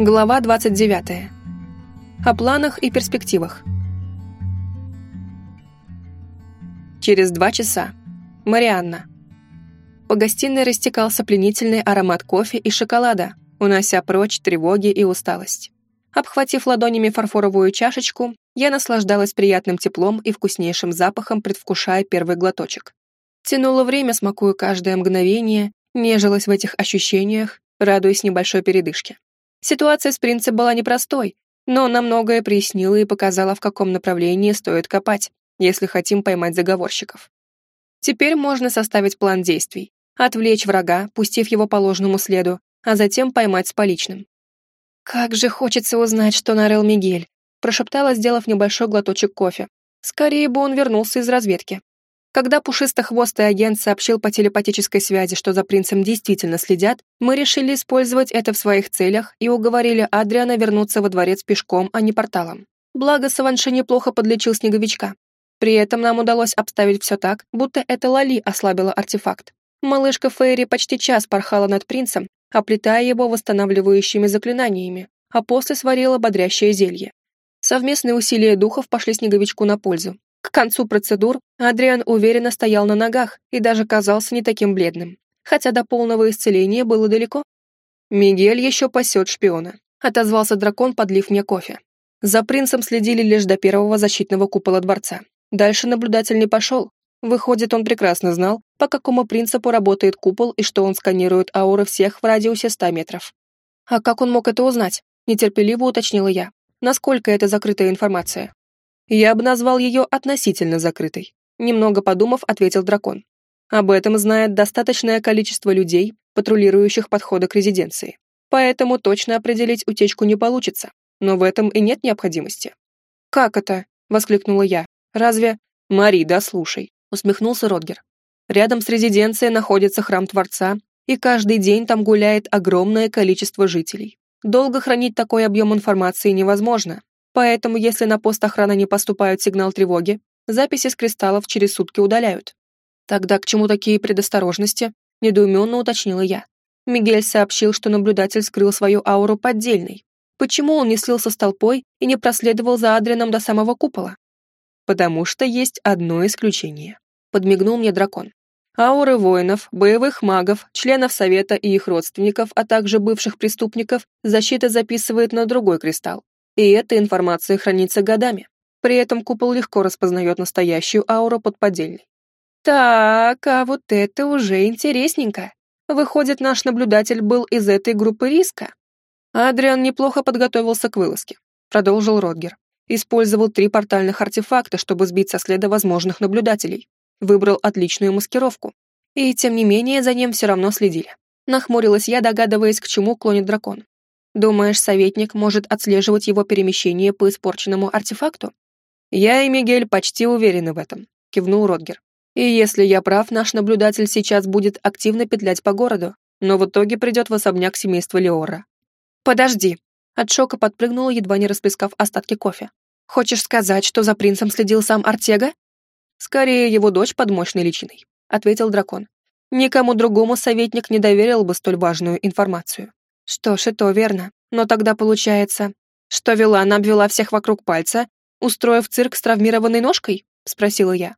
Глава 29. О планах и перспективах. Через два часа. Марианна. По гостиной растекался пленительный аромат кофе и шоколада, унося прочь тревоги и усталость. Обхватив ладонями фарфоровую чашечку, я наслаждалась приятным теплом и вкуснейшим запахом, предвкушая первый глоточек. Тянула время, смакуя каждое мгновение, нежилась в этих ощущениях, радуясь небольшой передышке. Ситуация с принцем была непростой, но на многое прояснила и показала, в каком направлении стоит копать, если хотим поймать заговорщиков. Теперь можно составить план действий, отвлечь врага, пустив его по ложному следу, а затем поймать с поличным. «Как же хочется узнать, что нарыл Мигель», прошептала, сделав небольшой глоточек кофе. «Скорее бы он вернулся из разведки». Когда пушистохвостый агент сообщил по телепатической связи, что за принцем действительно следят, мы решили использовать это в своих целях и уговорили Адриана вернуться во дворец пешком, а не порталом. Благо, Саванши неплохо подлечил снеговичка. При этом нам удалось обставить все так, будто это Лали ослабила артефакт. Малышка Фейри почти час порхала над принцем, оплетая его восстанавливающими заклинаниями, а после сварила бодрящее зелье. Совместные усилия духов пошли снеговичку на пользу, к концу процедур Адриан уверенно стоял на ногах и даже казался не таким бледным, хотя до полного исцеления было далеко. «Мигель еще пасет шпиона», — отозвался дракон, подлив мне кофе. За принцем следили лишь до первого защитного купола дворца. Дальше наблюдатель не пошел. Выходит, он прекрасно знал, по какому принципу работает купол и что он сканирует ауры всех в радиусе 100 метров. А как он мог это узнать? Нетерпеливо уточнила я. Насколько это закрытая информация? Я бы назвал ее относительно закрытой. Немного подумав, ответил дракон. Об этом знает достаточное количество людей, патрулирующих подходы к резиденции. Поэтому точно определить утечку не получится, но в этом и нет необходимости. «Как это?» — воскликнула я. «Разве...» «Мари, да слушай», — усмехнулся Родгер. «Рядом с резиденцией находится храм Творца, и каждый день там гуляет огромное количество жителей. Долго хранить такой объем информации невозможно, Поэтому, если на пост охраны не поступают сигнал тревоги, записи с кристаллов через сутки удаляют. Тогда к чему такие предосторожности? Недоуменно уточнила я. Мигель сообщил, что наблюдатель скрыл свою ауру поддельной. Почему он не слился с толпой и не проследовал за Адрианом до самого купола? Потому что есть одно исключение. Подмигнул мне дракон. Ауры воинов, боевых магов, членов совета и их родственников, а также бывших преступников защита записывает на другой кристалл, и эта информация хранится годами. При этом купол легко распознает настоящую ауру под поддельной. Так, а вот это уже интересненько. Выходит, наш наблюдатель был из этой группы риска. Адриан неплохо подготовился к вылазке, продолжил Родгер. Использовал три портальных артефакта, чтобы сбить со следа возможных наблюдателей. Выбрал отличную маскировку. И тем не менее за ним все равно следили. Нахмурилась я, догадываясь, к чему клонит дракон. Думаешь, советник может отслеживать его перемещение по испорченному артефакту? Я и Мигель почти уверены в этом, кивнул Родгер. И если я прав, наш наблюдатель сейчас будет активно петлять по городу, но в итоге придет в особняк семейства Леора. Подожди. От шока подпрыгнула, едва не расплескав остатки кофе. Хочешь сказать, что за принцем следил сам Артега? Скорее, его дочь под мощной личиной, ответил дракон. Никому другому советник не доверил бы столь важную информацию. Что ж, и то верно. Но тогда получается, что Вилана обвела всех вокруг пальца, устроив цирк с травмированной ножкой? Спросила я.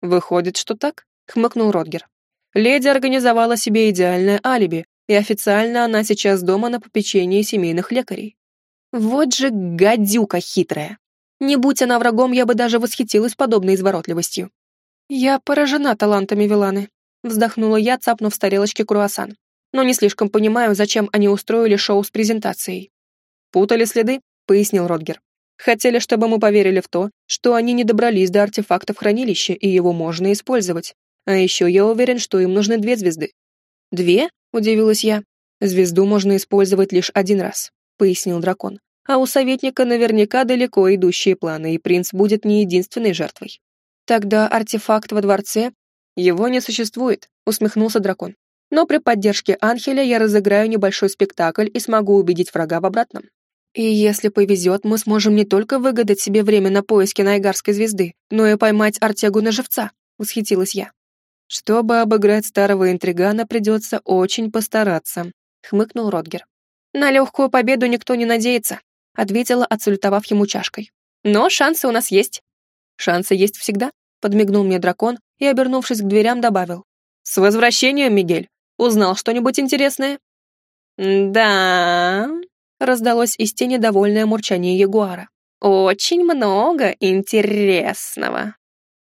Выходит, что так? Хмыкнул Родгер. Леди организовала себе идеальное алиби, и официально она сейчас дома на попечении семейных лекарей. Вот же гадюка хитрая. Не будь она врагом, я бы даже восхитилась подобной изворотливостью. Я поражена талантами Виланы. Вздохнула я, цапнув с тарелочки круассан но не слишком понимаю, зачем они устроили шоу с презентацией. «Путали следы», — пояснил Родгер. «Хотели, чтобы мы поверили в то, что они не добрались до артефактов хранилища, и его можно использовать. А еще я уверен, что им нужны две звезды». «Две?» — удивилась я. «Звезду можно использовать лишь один раз», — пояснил дракон. «А у советника наверняка далеко идущие планы, и принц будет не единственной жертвой». «Тогда артефакт во дворце?» «Его не существует», — усмехнулся дракон но при поддержке Анхеля я разыграю небольшой спектакль и смогу убедить врага в обратном. И если повезет, мы сможем не только выгадать себе время на поиски Найгарской звезды, но и поймать Артегу на живца», — восхитилась я. «Чтобы обыграть старого интригана, придется очень постараться», — хмыкнул Родгер. На легкую победу никто не надеется, ответила, отсалютовав ему чашкой. Но шансы у нас есть. Шансы есть всегда, подмигнул мне дракон и, обернувшись к дверям, добавил. С возвращением, Мигель. Узнал что-нибудь интересное? Да, раздалось из тени довольное мурчание ягуара. Очень много интересного.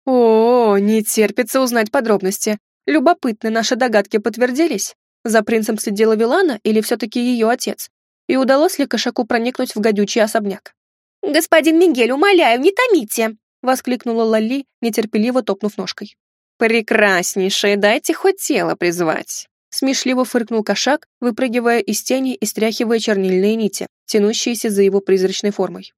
О, не терпится узнать подробности. Любопытно, наши догадки подтвердились? За принцем следила Вилана или все-таки ее отец? И удалось ли кошаку проникнуть в гадючий особняк? «Господин Мигель, умоляю, не томите!» — воскликнула Лали, нетерпеливо топнув ножкой. «Прекраснейшее, дайте хоть тело призвать!» Смешливо фыркнул кошак, выпрыгивая из тени и стряхивая чернильные нити, тянущиеся за его призрачной формой.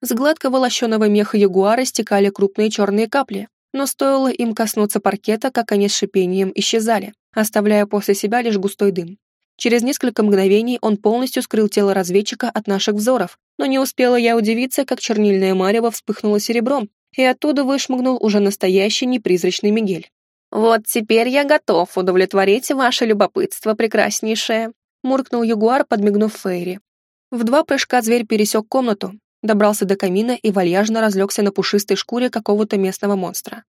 С гладкого лощеного меха ягуара стекали крупные черные капли, но стоило им коснуться паркета, как они с шипением исчезали, оставляя после себя лишь густой дым. Через несколько мгновений он полностью скрыл тело разведчика от наших взоров, но не успела я удивиться, как чернильное марево вспыхнуло серебром, и оттуда вышмыгнул уже настоящий непризрачный Мигель. «Вот теперь я готов удовлетворить ваше любопытство, прекраснейшее», муркнул ягуар, подмигнув Фейри. В два прыжка зверь пересек комнату, добрался до камина и вальяжно разлегся на пушистой шкуре какого-то местного монстра.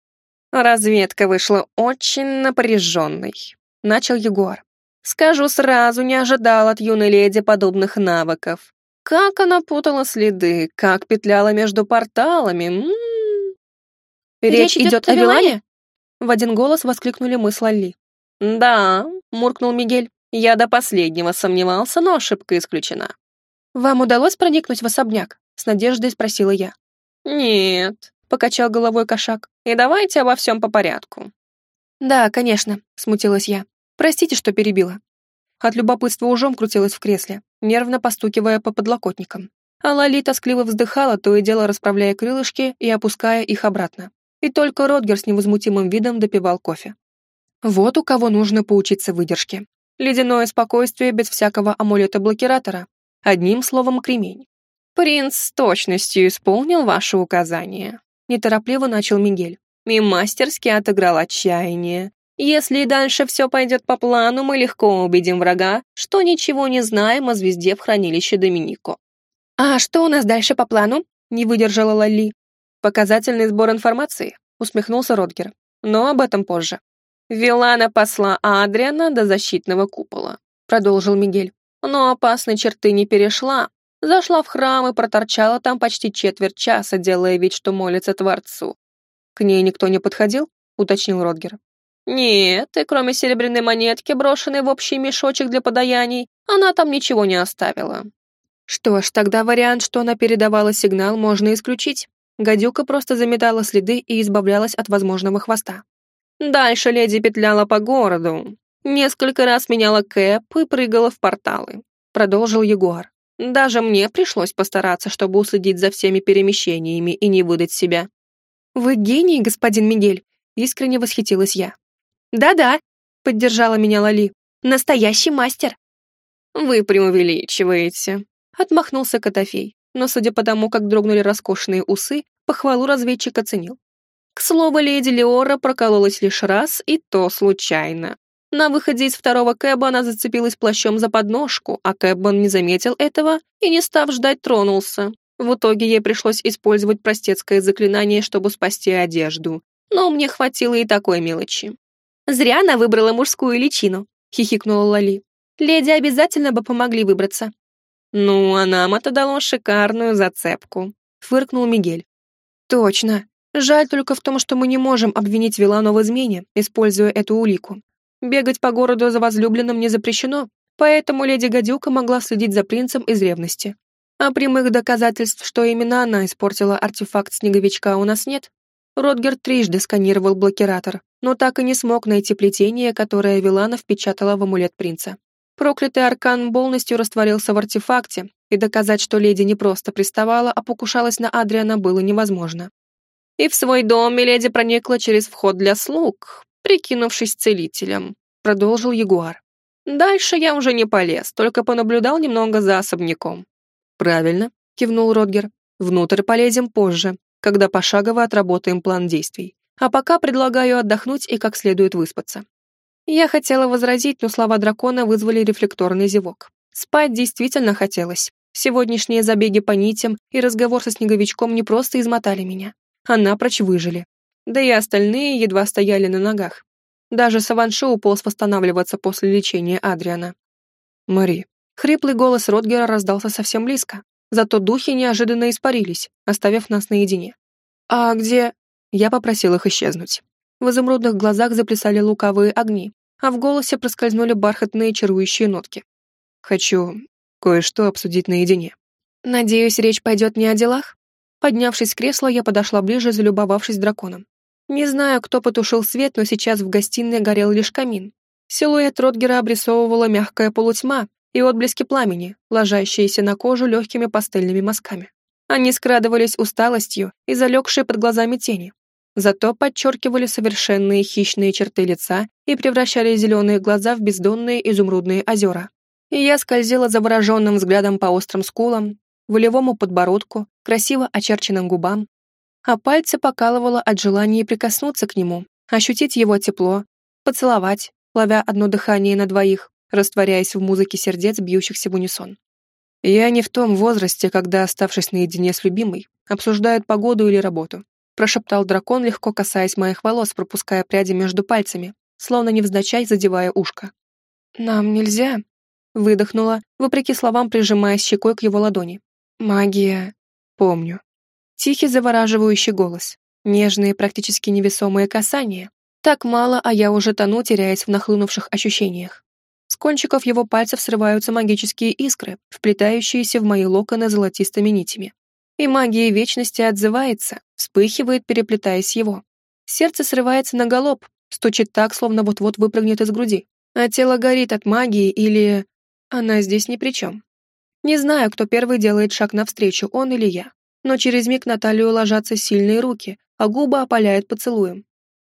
«Разведка вышла очень напряженной», — начал Егор. «Скажу сразу, не ожидал от юной леди подобных навыков. Как она путала следы, как петляла между порталами. М -м -м. «Речь, Речь идет о Вилане?» В один голос воскликнули мы с Лалли. «Да», — муркнул Мигель. «Я до последнего сомневался, но ошибка исключена». «Вам удалось проникнуть в особняк?» С надеждой спросила я. «Нет», — покачал головой кошак. «И давайте обо всем по порядку». «Да, конечно», — смутилась я. «Простите, что перебила». От любопытства ужом крутилась в кресле, нервно постукивая по подлокотникам. А Лали тоскливо вздыхала, то и дело расправляя крылышки и опуская их обратно. И только Родгер с невозмутимым видом допивал кофе. Вот у кого нужно поучиться выдержке. Ледяное спокойствие без всякого амулета-блокиратора. Одним словом, кремень. «Принц с точностью исполнил ваше указание», — неторопливо начал Мигель. «И мастерски отыграл отчаяние. Если и дальше все пойдет по плану, мы легко убедим врага, что ничего не знаем о звезде в хранилище Доминико». «А что у нас дальше по плану?» — не выдержала Лали. «Показательный сбор информации», — усмехнулся Родгер. «Но об этом позже». «Вилана посла Адриана до защитного купола», — продолжил Мигель. «Но опасной черты не перешла, Зашла в храм и проторчала там почти четверть часа, делая вид, что молится Творцу. «К ней никто не подходил?» — уточнил Родгер. «Нет, и кроме серебряной монетки, брошенной в общий мешочек для подаяний, она там ничего не оставила». Что ж, тогда вариант, что она передавала сигнал, можно исключить. Гадюка просто заметала следы и избавлялась от возможного хвоста. Дальше леди петляла по городу. Несколько раз меняла кэп и прыгала в порталы. Продолжил Ягуар. Даже мне пришлось постараться, чтобы уследить за всеми перемещениями и не выдать себя. «Вы гений, господин Мигель», — искренне восхитилась я. «Да-да», — поддержала меня Лали, — «настоящий мастер». «Вы преувеличиваете», — отмахнулся Котофей, но, судя по тому, как дрогнули роскошные усы, похвалу разведчик оценил. К слову, леди Леора прокололась лишь раз, и то случайно. На выходе из второго кэба она зацепилась плащом за подножку, а кэбман не заметил этого и, не став ждать, тронулся. В итоге ей пришлось использовать простецкое заклинание, чтобы спасти одежду. Но мне хватило и такой мелочи. «Зря она выбрала мужскую личину», — хихикнула Лали. «Леди обязательно бы помогли выбраться». «Ну, а нам это дало шикарную зацепку», — фыркнул Мигель. «Точно. Жаль только в том, что мы не можем обвинить Вилану в измене, используя эту улику. Бегать по городу за возлюбленным не запрещено, поэтому леди Гадюка могла следить за принцем из ревности. А прямых доказательств, что именно она испортила артефакт снеговичка, у нас нет. Родгер трижды сканировал блокиратор, но так и не смог найти плетение, которое Вилана впечатала в амулет принца. Проклятый аркан полностью растворился в артефакте, и доказать, что леди не просто приставала, а покушалась на Адриана, было невозможно. И в свой дом леди проникла через вход для слуг, прикинувшись целителем», — продолжил Ягуар. «Дальше я уже не полез, только понаблюдал немного за особняком». «Правильно», — кивнул Родгер. «Внутрь полезем позже, когда пошагово отработаем план действий. А пока предлагаю отдохнуть и как следует выспаться». Я хотела возразить, но слова дракона вызвали рефлекторный зевок. Спать действительно хотелось. Сегодняшние забеги по нитям и разговор со снеговичком не просто измотали меня, а напрочь выжили. Да и остальные едва стояли на ногах. Даже Саванши уполз восстанавливаться после лечения Адриана. «Мари». Хриплый голос Ротгера раздался совсем близко, зато духи неожиданно испарились, оставив нас наедине. «А где...» Я попросил их исчезнуть. В изумрудных глазах заплясали лукавые огни, а в голосе проскользнули бархатные чарующие нотки. «Хочу кое-что обсудить наедине». «Надеюсь, речь пойдет не о делах?» Поднявшись с кресла, я подошла ближе, залюбовавшись драконом. Не знаю, кто потушил свет, но сейчас в гостиной горел лишь камин. Силуэт Ротгера обрисовывала мягкая полутьма и отблески пламени, ложащиеся на кожу легкими пастельными мазками. Они скрадывались усталостью и залегшие под глазами тени. Зато подчеркивали совершенные хищные черты лица и превращали зеленые глаза в бездонные изумрудные озера. Я скользила завороженным взглядом по острым скулам, волевому подбородку, красиво очерченным губам, а пальцы покалывало от желания прикоснуться к нему, ощутить его тепло, поцеловать, ловя одно дыхание на двоих, растворяясь в музыке сердец, бьющихся в унисон. Я не в том возрасте, когда, оставшись наедине с любимой, обсуждают погоду или работу, прошептал дракон, легко касаясь моих волос, пропуская пряди между пальцами, словно невзначай задевая ушко. «Нам нельзя», — выдохнула, вопреки словам прижимаясь щекой к его ладони. «Магия...» «Помню», Тихий завораживающий голос, нежные, практически невесомые касания. Так мало, а я уже тону, теряясь в нахлынувших ощущениях. С кончиков его пальцев срываются магические искры, вплетающиеся в мои локоны золотистыми нитями. И магия вечности отзывается, вспыхивает, переплетаясь его. Сердце срывается на галоп, стучит так, словно вот-вот выпрыгнет из груди. А тело горит от магии или... Она здесь ни при чем. Не знаю, кто первый делает шаг навстречу, он или я но через миг на талию ложатся сильные руки, а губы опаляют поцелуем.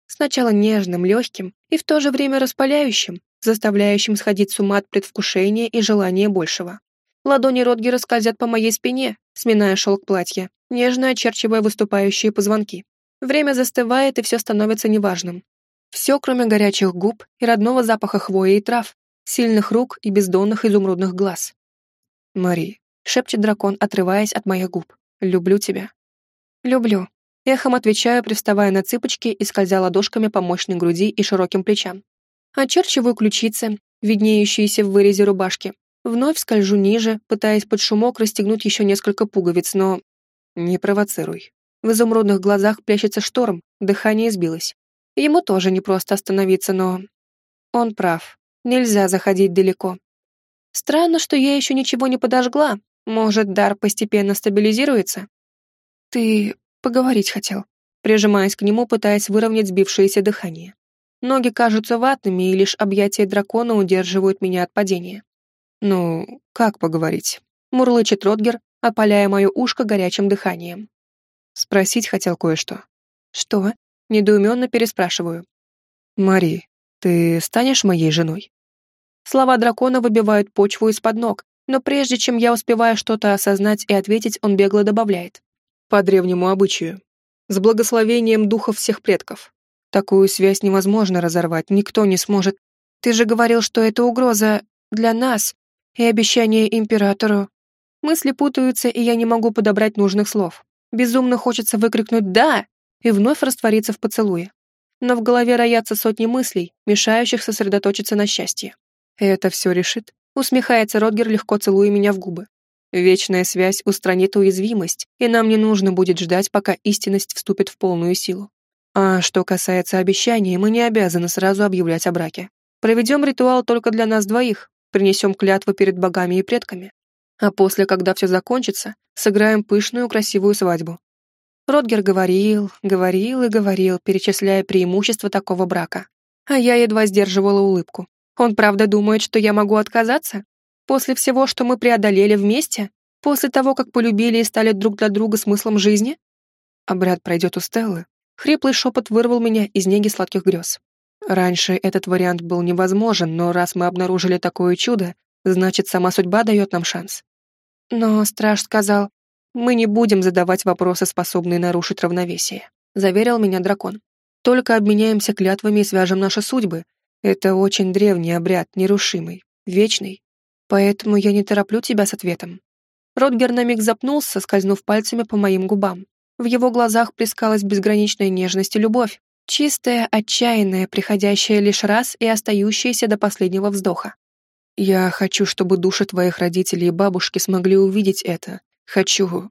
Сначала нежным, легким и в то же время распаляющим, заставляющим сходить с ума от предвкушения и желания большего. Ладони Ротгера скользят по моей спине, сминая шелк платья, нежно очерчивая выступающие позвонки. Время застывает, и все становится неважным. Все, кроме горячих губ и родного запаха хвои и трав, сильных рук и бездонных изумрудных глаз. «Мари», — шепчет дракон, отрываясь от моих губ. Люблю тебя». «Люблю». Эхом отвечаю, приставая на цыпочки и скользя ладошками по мощной груди и широким плечам. Очерчиваю ключицы, виднеющиеся в вырезе рубашки. Вновь скольжу ниже, пытаясь под шумок расстегнуть еще несколько пуговиц, но... Не провоцируй. В изумрудных глазах плещется шторм, дыхание сбилось. Ему тоже не просто остановиться, но... Он прав. Нельзя заходить далеко. Странно, что я еще ничего не подожгла, может, дар постепенно стабилизируется? Ты поговорить хотел, прижимаясь к нему, пытаясь выровнять сбившееся дыхание. Ноги кажутся ватными, и лишь объятия дракона удерживают меня от падения. «Ну, как поговорить?» — мурлычет Ротгер, опаляя мое ушко горячим дыханием. Спросить хотел кое-что. «Что?» — недоуменно переспрашиваю. «Мари, ты станешь моей женой?» Слова дракона выбивают почву из-под ног, но прежде чем я успеваю что-то осознать и ответить, он бегло добавляет. По древнему обычаю. С благословением духов всех предков. Такую связь невозможно разорвать, никто не сможет. Ты же говорил, что это угроза для нас и обещание императору. Мысли путаются, и я не могу подобрать нужных слов. Безумно хочется выкрикнуть «да» и вновь раствориться в поцелуе. Но в голове роятся сотни мыслей, мешающих сосредоточиться на счастье. Это все решит. Усмехается Ротгер, легко целуя меня в губы. Вечная связь устранит уязвимость, и нам не нужно будет ждать, пока истинность вступит в полную силу. А что касается обещаний, мы не обязаны сразу объявлять о браке. Проведем ритуал только для нас двоих, принесем клятву перед богами и предками. А после, когда все закончится, сыграем пышную красивую свадьбу. Ротгер говорил, говорил и говорил, перечисляя преимущества такого брака. А я едва сдерживала улыбку. Он правда думает, что я могу отказаться? После всего, что мы преодолели вместе? После того, как полюбили и стали друг для друга смыслом жизни? Обряд пройдет у Стеллы. Хриплый шепот вырвал меня из неги сладких грез. Раньше этот вариант был невозможен, но раз мы обнаружили такое чудо, значит, сама судьба дает нам шанс. Но страж сказал, мы не будем задавать вопросы, способные нарушить равновесие, заверил меня дракон. Только обменяемся клятвами и свяжем наши судьбы, это очень древний обряд, нерушимый, вечный. Поэтому я не тороплю тебя с ответом. Ротгер на миг запнулся, скользнув пальцами по моим губам. В его глазах плескалась безграничная нежность и любовь, чистая, отчаянная, приходящая лишь раз и остающаяся до последнего вздоха. «Я хочу, чтобы души твоих родителей и бабушки смогли увидеть это. Хочу...»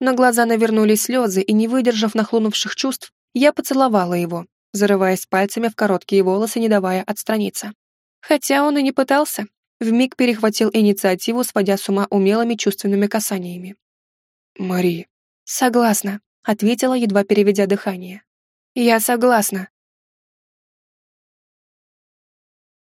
На глаза навернулись слезы, и, не выдержав нахлынувших чувств, я поцеловала его, зарываясь пальцами в короткие волосы, не давая отстраниться. Хотя он и не пытался, вмиг перехватил инициативу, сводя с ума умелыми чувственными касаниями. «Мари». «Согласна», — ответила, едва переведя дыхание. «Я согласна»,